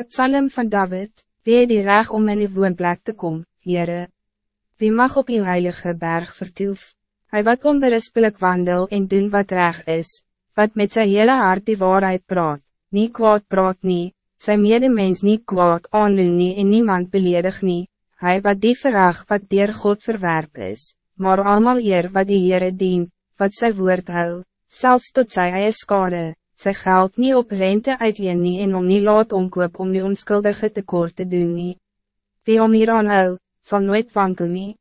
Het psalm van David, wie het die reg om in die woonplek te komen, Heere? Wie mag op uw heilige berg vertoef? Hij wat onberispelijk wandel en doen wat reg is, wat met zijn hele hart die waarheid praat, niet kwaad praat nie, sy medemens niet kwaad aandoen nie en niemand beledig nie, hij wat die verag wat dier God verwerp is, maar allemaal eer wat die Heere dien, wat sy woord hou, zelfs tot sy eie skade, sy geld niet op rente uitleen nie en om nie laat omkoop om die onskuldige tekort te doen nie. Wie om hier aan hou, sal nooit wankel nie.